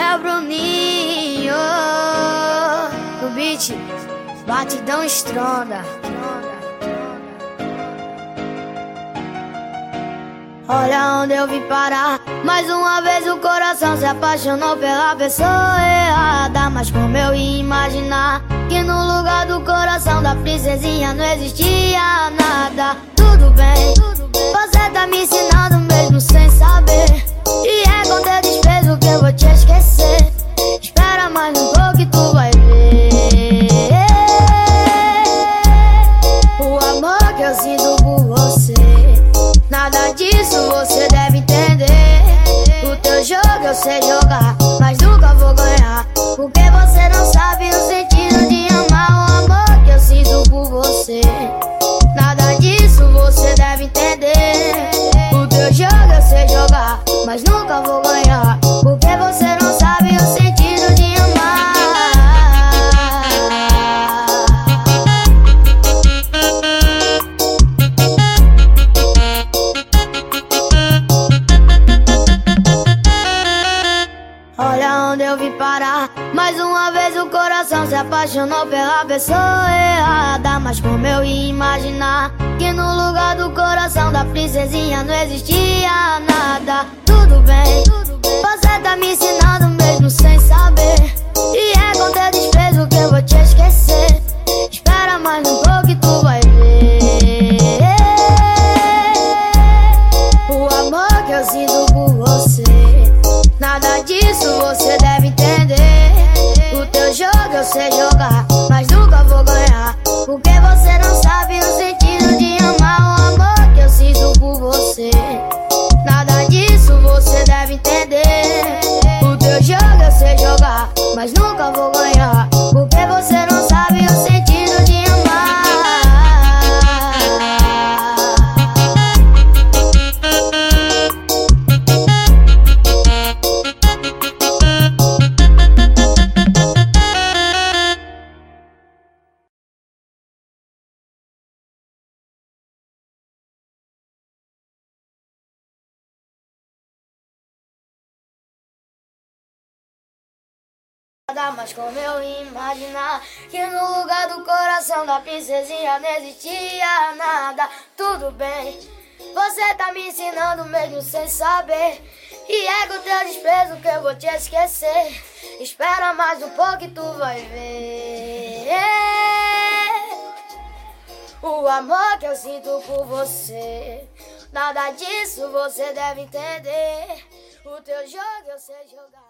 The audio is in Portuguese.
é o Bruninho. O beat, batidão estronda. Olha onde eu vim parar. Mais uma vez o coração se apaixonou pela pessoa errada. Mas como eu ia imaginar que no lugar do coração da princesinha não existia nada? Tudo bem, você tá me ensinando sinto por você. Nada disso você deve entender. O teu jogo eu sei jogar, mas nunca vou ganhar. Porque você não sabe o sentido de amar o amor que eu sinto por você. Nada disso você deve entender. O teu jogo eu sei jogar, mas nunca vou eu vim parar. Mais uma vez o coração se apaixonou pela pessoa errada. Mas como eu ia imaginar que no lugar do coração da princesinha não existia nada? Tudo bem, você tá me ensinando mesmo sem saber. E é com teu desprezo que eu vou te esquecer. Espera mais um pouco e tu vai ver. O amor que eu sinto por você. Nada disso você deve entender. O teu jogo eu sei jogar, mas nunca vou ganhar. Porque você não sabe o sentido de amar o amor que eu sinto por você. Nada disso você deve entender. O teu jogo eu sei jogar, mas nunca vou ganhar. Mas como eu imaginar que no lugar do coração da princesinha não existia nada. Tudo bem, você tá me ensinando mesmo sem saber. E é com teu desprezo que eu vou te esquecer. Espera mais um pouco e tu vai ver. O amor que eu sinto por você Nada disso você deve entender. O teu jogo eu sei jogar